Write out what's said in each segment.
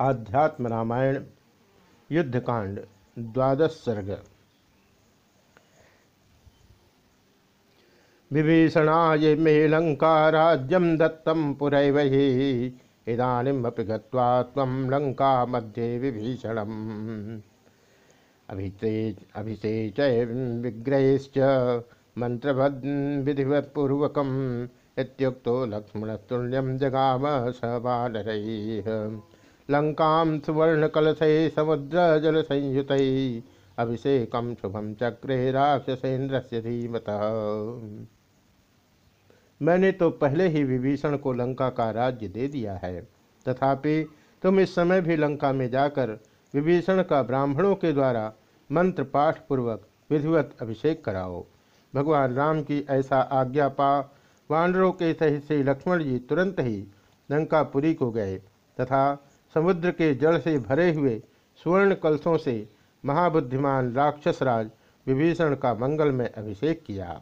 आध्यात्म रामायण युद्धकांड द्वादश सर्ग। विभीषणाय मे लंका राज्यम दत्तम पुरैव इदानीमपि गत्वा त्वं मध्ये विभीषणम्। अभिषेच अभिषेचय विग्रहश्च मंत्रवद विधिवत्पूर्वकम्, इत्युक्तो लक्ष्मणस्तुल्यं जगाम स बानरैः लङ्कां सुवर्णकलशैः समुद्रजलसंयुतैः। अभिषेकं शुभं चक्रे राक्षसेन्द्रस्य धीमतः। मैंने तो पहले ही विभीषण को लंका का राज्य दे दिया है। तथापि तुम इस समय भी लंका में जाकर विभीषण का ब्राह्मणों के द्वारा मंत्र पाठ पूर्वक विधिवत अभिषेक कराओ। भगवान राम की ऐसा आज्ञा पा, वानरों के सहित श्री लक्ष्मण जी तुरंत ही लंकापुरी को गए तथा समुद्र के जल से भरे हुए स्वर्ण कलशों से महाबुद्धिमान राक्षसराज विभीषण का मंगल में अभिषेक किया।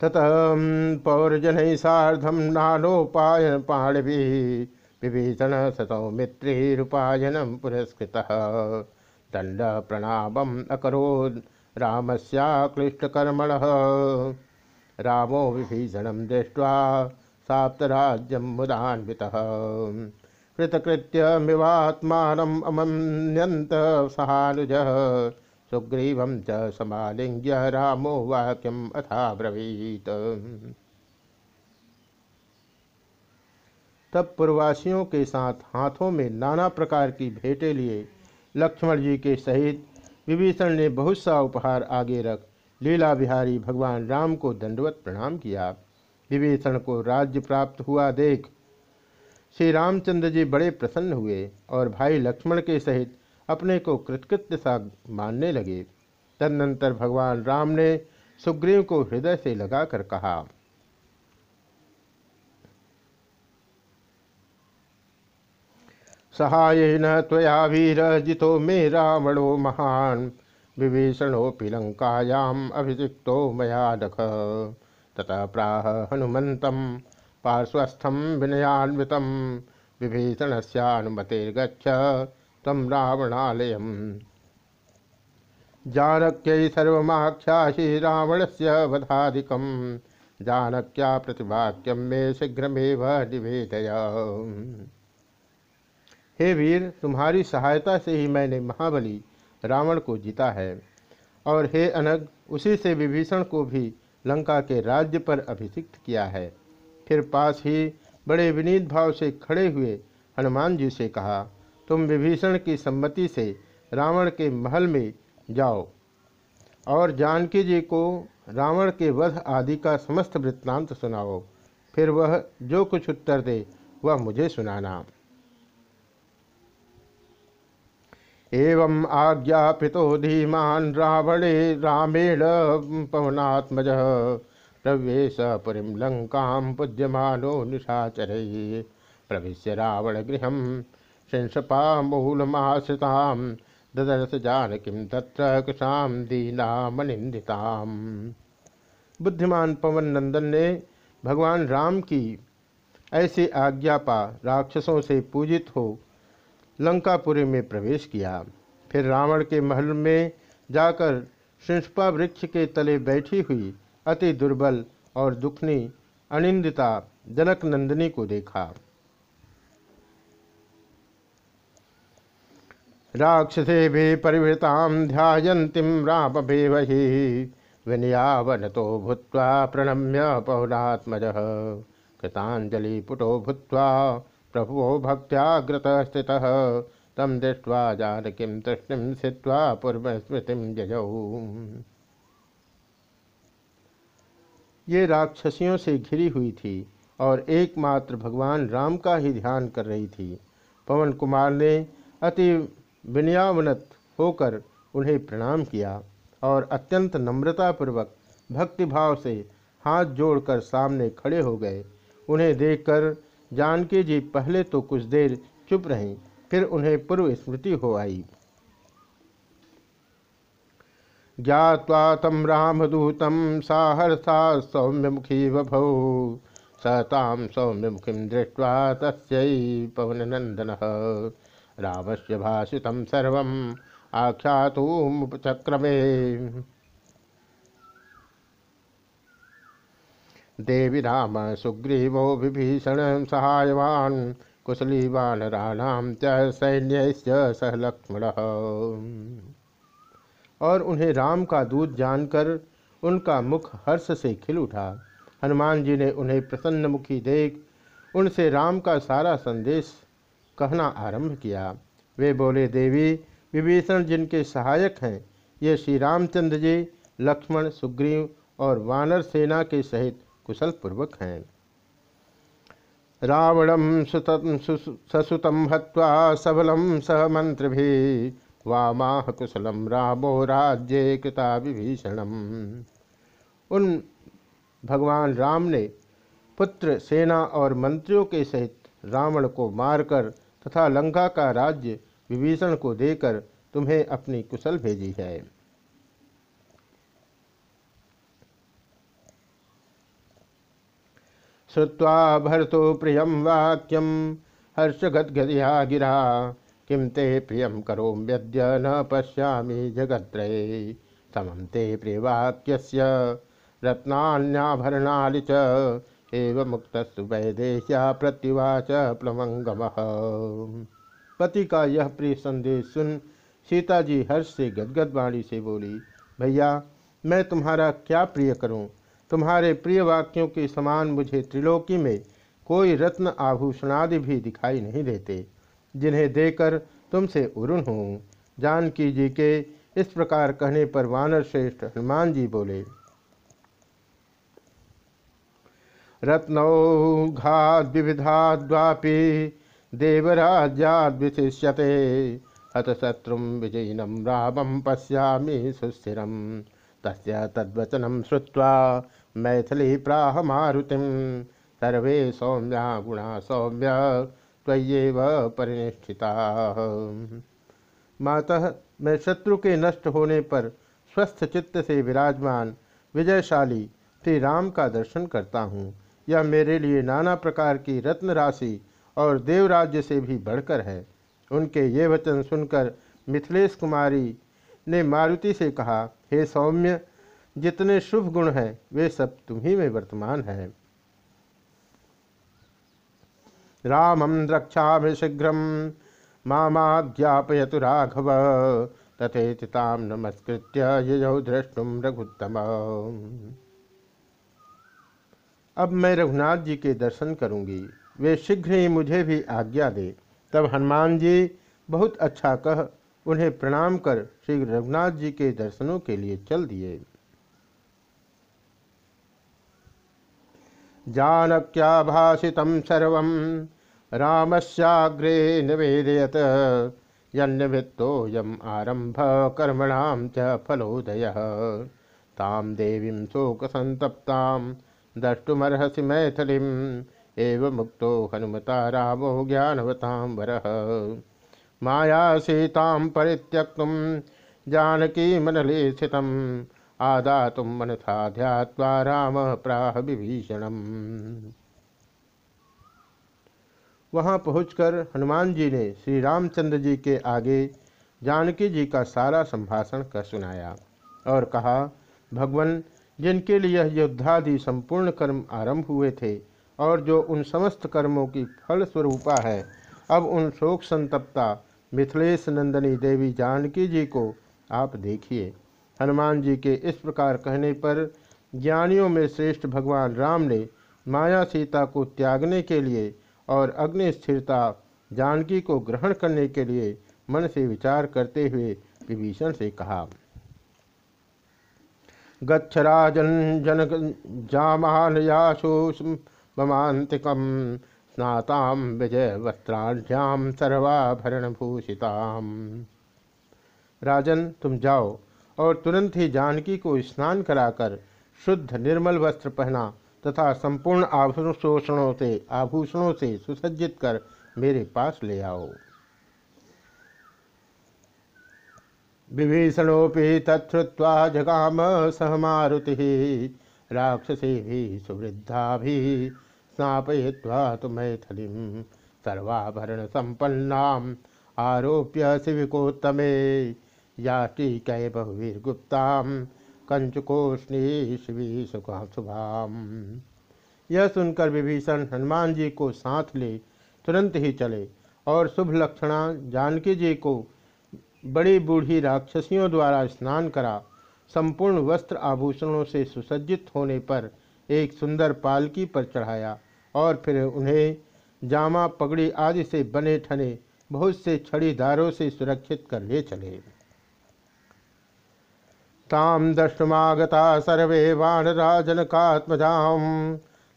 ततः पौरजन साधम नानोपायन पाणवी विभीषण सतौ पुरस्कृत। दंड प्रणाम अको रामस्याक्लिष्टकर्मण। रामो विभीषण दृष्ट्वा साप्तराज्यम मुदान्वितः। कृतकृत्यमिवात्मानम् अमन्यन्त सहानुजः। सुग्रीव च समालिंग्य रामो वाक्यम अथा ब्रवीत तब पूर्वासियों के साथ हाथों में नाना प्रकार की भेंटें लिए लक्ष्मण जी के सहित विभीषण ने बहुत सा उपहार आगे रख लीला बिहारी भगवान राम को दंडवत प्रणाम किया। विभीषण को राज्य प्राप्त हुआ, देख। श्री रामचंद्र जी बड़े प्रसन्न हुए और भाई लक्ष्मण के सहित अपने को कृतकृत्य सा मानने लगे। तदनंतर भगवान राम ने सुग्रीव को हृदय से लगाकर कहा सहाय न त्वया वीर जितो मे रावणो महान। विभीषणोपि लंकायाम अभिषिक्तो मया दख ततः प्राह हनुमत पार्श्वस्थम विनयान्वित। विभीषण से तम रावणालय जानक्य रावण से वधाधिक जानक्या प्रतिवाक्यम मे शीघ्रमेव निवेदय। हे वीर, तुम्हारी सहायता से ही मैंने महाबली रावण को जीता है। और हे अनग उसी से विभीषण को भी लंका के राज्य पर अभिषिक्त किया है। फिर पास ही बड़े विनीत भाव से खड़े हुए हनुमान जी से कहा, तुम विभीषण की सम्मति से रावण के महल में जाओ। और जानकी जी को रावण के वध आदि का समस्त वृत्तांत सुनाओ। फिर वह जो कुछ उत्तर दे, वह मुझे सुनाना। एवं आज्ञापितो धीमान रावणे रामेण पवनात्मज। प्रवेश पुरी लंका पूज्यमानो निशाचर। प्रवेश रावण गृह शिंसपा मूलमाश्रितां ददर्श जानकीं तत्र कुशां बुद्धिमान पवन नंदन ने भगवान राम की ऐसी आज्ञा पा राक्षसों से पूजित हो लंकापुरी में प्रवेश किया। फिर रावण के महल में जाकर शिष्पा वृक्ष के तले बैठी हुई अति दुर्बल और दुखनी अनिंदिता जनक नंदिनी को देखा। राक्षसे भी परिवृतां ध्यायन्तीं विनयावन तो भूत प्रणम्य पौरात्मज। कृतांजलि पुटो भूत्वा प्रभुवो भक्त्याग्रत स्थितः तम दृष्ट्वा जानकीं तृष्णिं स्थित्वा पूर्वस्मृतिं जजौ ये राक्षसियों से घिरी हुई थी और एकमात्र भगवान राम का ही ध्यान कर रही थी। पवन कुमार ने अति विनयावनत होकर उन्हें प्रणाम किया और अत्यंत नम्रतापूर्वक भक्तिभाव से हाथ जोड़कर सामने खड़े हो गए। उन्हें देखकर जानकी जी पहले तो कुछ देर चुप रहीं, फिर उन्हें पूर्व स्मृति हो आई। ज्ञावा तम रामदूत साहर्षा सौम्यमुखी बभौ सताम सौम्यमुखी दृष्ट्वा तस्यै पवननंदन रामस्य भाषित सर्व आख्यातुमुपचक्रमे। देवी राम सुग्रीवो विभीषण सहायवान कुशली वानराणाम च सैन्य सह लक्ष्मण। और उन्हें राम का दूध जानकर उनका मुख हर्ष से खिल उठा। हनुमान जी ने उन्हें प्रसन्न मुखी देख उनसे राम का सारा संदेश कहना आरंभ किया। वे बोले, देवी, विभीषण जिनके सहायक हैं, ये श्री रामचंद्र जी, लक्ष्मण, सुग्रीव और वानर सेना के सहित कुशल पूर्वक हैं रावणम ससुतम हत्वा सबलम सह मंत्र भी वामाह कुशलम रामो राज्य कृता विभीषणम। उन भगवान राम ने पुत्र, सेना और मंत्रियों के सहित रावण को मारकर तथा लंका का राज्य विभीषण को देकर तुम्हें अपनी कुशल भेजी है। श्रुवा भरतो प्रिय वाक्यम हर्षगदगदया गिरा। किम ते प्रिय करोम्यद्य न पश्यामि जगत्रये समम ते प्रियवाक्य रत्नाभरणाली च। एव मुक्त वैदेश्या प्रत्युवाच प्लवंगम। पति का यह प्रिय संदेश सुन सीता जी हर्ष से गदगद वाणी से बोली, भैया, मैं तुम्हारा क्या प्रिय करूँ? तुम्हारे प्रिय वाक्यों के समान मुझे त्रिलोकी में कोई रत्न आभूषणादि भी दिखाई नहीं देते, जिन्हें देकर तुमसे उरुण हूँ। जानकी जी के इस प्रकार कहने पर वानर श्रेष्ठ हनुमान जी बोले, रत्नौ घात विविधा द्वापी देवराज्याद्विशिष्यते हतशत्रु विजयिनम रामम पश्यामि सुस्थिरम तस्य तद्वचनं श्रुत्वा मैथिली प्राह मारुतिम सर्वे सौम्या गुणा सौम्य, त्वय्येव परिनिष्ठिता मातः, मैं शत्रु के नष्ट होने पर स्वस्थ चित्त से विराजमान, विजयशाली श्री राम का दर्शन करता हूँ। यह मेरे लिए नाना प्रकार की रत्न राशि और देवराज्य से भी बढ़कर है। उनके ये वचन सुनकर मिथिलेश कुमारी ने मारुति से कहा, हे सौम्य जितने शुभ गुण हैं, वे सब तुम्ही में वर्तमान हैं। द्रक्षा शीघ्र माज्ञापयतु राघव तथेताम नमस्कृत्य यजौ द्रष्टुम रघुत्तम। अब मैं रघुनाथ जी के दर्शन करूँगी। वे शीघ्र ही मुझे भी आज्ञा दे। तब हनुमान जी बहुत अच्छा कह उन्हें प्रणाम कर श्री रघुनाथ जी के दर्शनों के लिए चल दिए। जानक्या भाषित सर्व। रामस्याग्रे निवेदयत यन्यवृत्तोऽयम् आरंभ कर्मणां च फलोदय। ताम देवी शोक संतप्ताम द्रष्टुमर्हसि मैथिलीं, एव मुक्तो हनुमता रामो ज्ञानवतां वरः। माया सीतां परित्यक्तुं जानकी मनले स्थितम् आदातुं मनथा ध्यात्वा राम प्राह विभीषणम्। वहाँ पहुंचकर हनुमान जी ने श्री रामचंद्र जी के आगे जानकी जी का सारा संभाषण कर सुनाया और कहा, भगवान, जिनके लिए योद्धादि संपूर्ण कर्म आरंभ हुए थे और जो उन समस्त कर्मों की फल स्वरूपा है, अब उन शोक संतप्ता मिथिलेश नंदनी देवी जानकी जी को आप देखिए। हनुमान जी के इस प्रकार कहने पर ज्ञानियों में श्रेष्ठ भगवान राम ने माया सीता को त्यागने के लिए और अग्नि स्थिरता जानकी को ग्रहण करने के लिए मन से विचार करते हुए विभीषण से कहा, गच्छराजन जनक जामान याशु ममांतिकम स्नाताम विजय वस्त्राढ़्याम सर्वाभरण भूषिताम राजन, तुम जाओ। और तुरंत ही जानकी को स्नान कराकर शुद्ध निर्मल वस्त्र पहना तथा संपूर्ण आभूषणों से आभूषणों से सुसज्जित कर मेरे पास ले आओ। विभीषणोपि तत्वा जगाम सह मारुति राक्षसी भी सुवृद्धा भी स्नापय्वा तो मैथिली सर्वाभरण संपन्ना आरोप्य शिविकोत्तमे या टीकै बहुवीरगुप्ता कंचकोष्णी शिवी शुभाम यह सुनकर विभीषण हनुमान जी को साथ ले तुरंत ही चले और शुभ लक्षणा जानकी जी को बड़ी बूढ़ी राक्षसियों द्वारा स्नान करा, संपूर्ण वस्त्र आभूषणों से सुसज्जित होने पर एक सुंदर पालकी पर चढ़ाया और फिर उन्हें जामा, पगड़ी आदि से बने ठने, बहुत से छड़ीदारों से सुरक्षित कर ले चले। ताम दृष्टमागता सर्वे वानराजनकात्मजाम।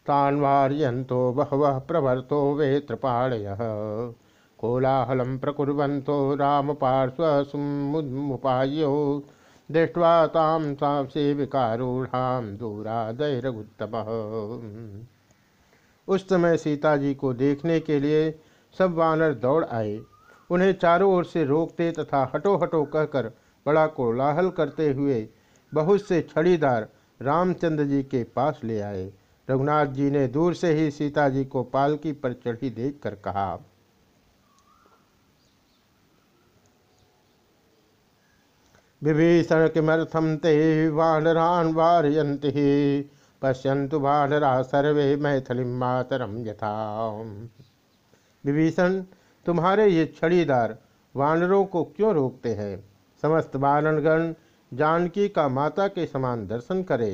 तान वार्यंतो बहव प्रवर्तो वे त्रिपाणय कोलाहलं प्रकुर्वन्तो रामपार्श्वसुमुपायो दृष्ट्वा तां तां सेविकारूढ़ां दूरादैरगुत्तमः। उस समय सीता जी को देखने के लिए सब वानर दौड़ आए। उन्हें चारों ओर से रोकते तथा हटो हटो कहकर बड़ा कोलाहल करते हुए बहुत से छड़ीदार रामचंद्र जी के पास ले आए। रघुनाथ जी ने दूर से ही सीता जी को पालकी पर चढ़ी देखकर कहा, विभीषण किमर्थम ते वानरान वारयंति पश्यंतु वानरा सर्वे मैथिली मातरम यथा विभीषण, तुम्हारे ये छड़ीदार वानरों को क्यों रोकते हैं? समस्त वानरगण जानकी का माता के समान दर्शन करे।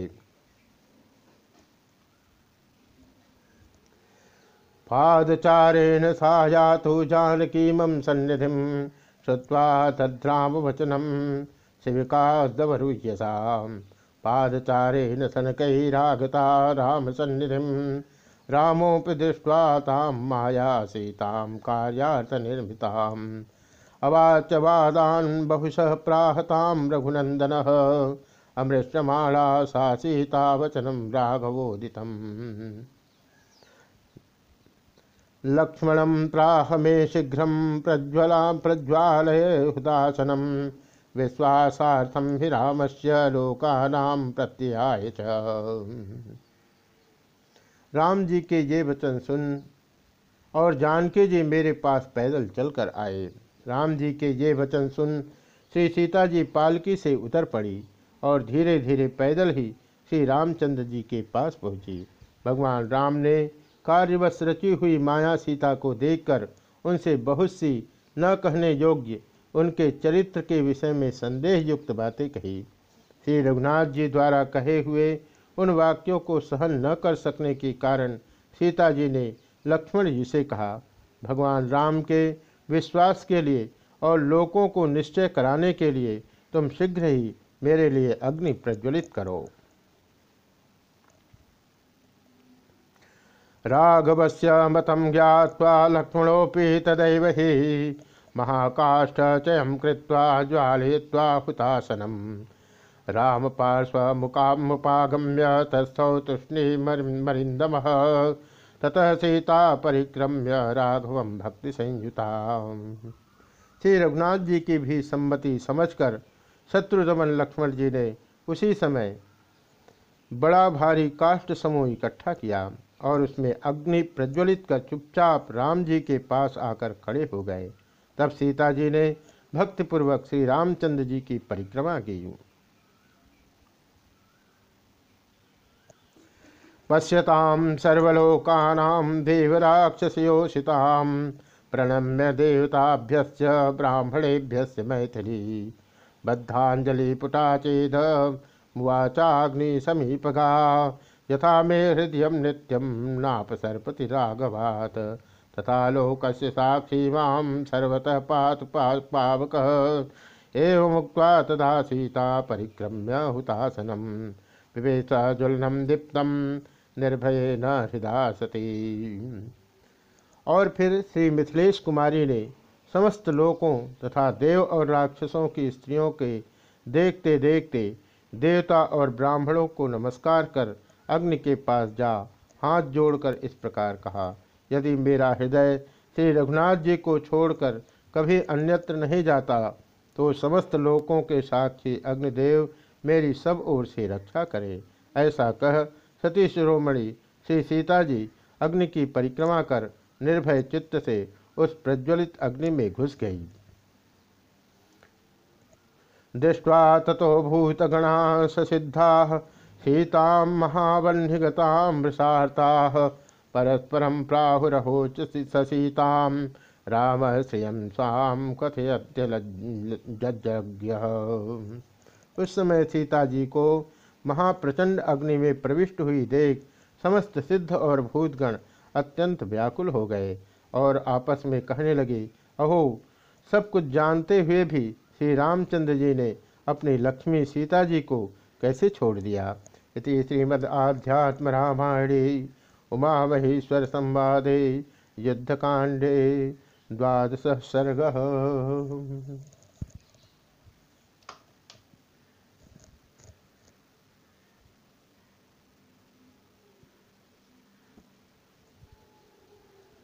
पादचारेण सा तो जानकी मम सन्निधि श्रुवा तद्राम वचनम शिविकादवरुह्यसा पादचारेण सनकैरागता रामसन्निधिं रामोऽपि दृष्ट्वा तां माया सीतां कार्यार्थनिर्मिताम्। अवाच वादान् बहुशः प्राहतां रघुनन्दनः। अमृष्टमाणा सा सीता वचनं राघवोदितम्। लक्ष्मणं प्राह मे शीघ्रं प्रज्वला प्रज्वालय हुदासनम् विश्वासार्थम ही राम से लोकानाम प्रत्याय राम जी के ये वचन सुन और जानकी जी मेरे पास पैदल चलकर आए। राम जी के ये वचन सुन श्री सीता जी पालकी से उतर पड़ी और धीरे धीरे पैदल ही श्री रामचंद्र जी के पास पहुँची। भगवान राम ने कार्यवश रची हुई माया सीता को देखकर उनसे बहुत सी न कहने योग्य उनके चरित्र के विषय में संदेह युक्त बातें कही। श्री रघुनाथ जी द्वारा कहे हुए उन वाक्यों को सहन न कर सकने के कारण सीता जी ने लक्ष्मण जी से कहा, भगवान राम के विश्वास के लिए और लोगों को निश्चय कराने के लिए तुम शीघ्र ही मेरे लिए अग्नि प्रज्वलित करो। राघवस्य मतम ज्ञावा लक्ष्मणोपि तदैव ही चयम कृत्वा हुतासनम। राम पार्श्वमुकामुपागम्य तस्थौ तूष्णीमरिंदम ततः सीता परिक्रम्य राघव भक्ति संयुता। श्री रघुनाथ जी की भी सम्मति समझकर शत्रुदमन लक्ष्मण जी ने उसी समय बड़ा भारी काष्ठ समूह इकट्ठा किया और उसमें अग्नि प्रज्वलित कर चुपचाप राम जी के पास आकर खड़े हो गए। तब सीता जी ने भक्तिपूर्वक श्री रामचंद्र जी की परिक्रमा की। पश्यताम सर्वलोकानाम देवराक्षसयोषिताम प्रणम्य देवताभ्य ब्राह्मणेभ्य मैथिली। बद्धांजलि पुटा चेद मुवाचाग्नि समीपगा यथा मे हृदय नित्यम नापसर्पति राघवात तथा लोक साक्षी माँ सर्वतः पात पावक। एवं मुक्त्वा तदा सीता परिक्रम्य हुतासनम। विवेश ज्वलनम दीप्तम। निर्भय न हृदा सती और फिर श्री मिथिलेश कुमारी ने समस्त लोकों तथा देव और राक्षसों की स्त्रियों के देखते देखते देवता और ब्राह्मणों को नमस्कार कर अग्नि के पास जा, हाथ जोड़कर इस प्रकार कहा, यदि मेरा हृदय श्री रघुनाथ जी को छोड़कर कभी अन्यत्र नहीं जाता तो समस्त लोकों के साक्षी अग्निदेव मेरी सब ओर से रक्षा करे। ऐसा कह सती शिरोमणि श्री सीता जी अग्नि की परिक्रमा कर निर्भय चित्त से उस प्रज्वलित अग्नि में घुस गई। दृष्ट्वा ततो भूतगणा ससिद्धा सीता महावह्निगता मृषाता परस्परम प्राहुरहोच ससीता, राम श्रियम स्वाम कथयत्यज्ञ उस समय सीता जी को महाप्रचंड अग्नि में प्रविष्ट हुई देख समस्त सिद्ध और भूतगण अत्यंत व्याकुल हो गए और आपस में कहने लगे, अहो, सब कुछ जानते हुए भी श्री रामचंद्र जी ने अपनी लक्ष्मी सीता जी को कैसे छोड़ दिया? इति श्रीमद आध्यात्म रामायणे उमा महेश्वर संवादे, युद्धकांडे, द्वादश सर्ग।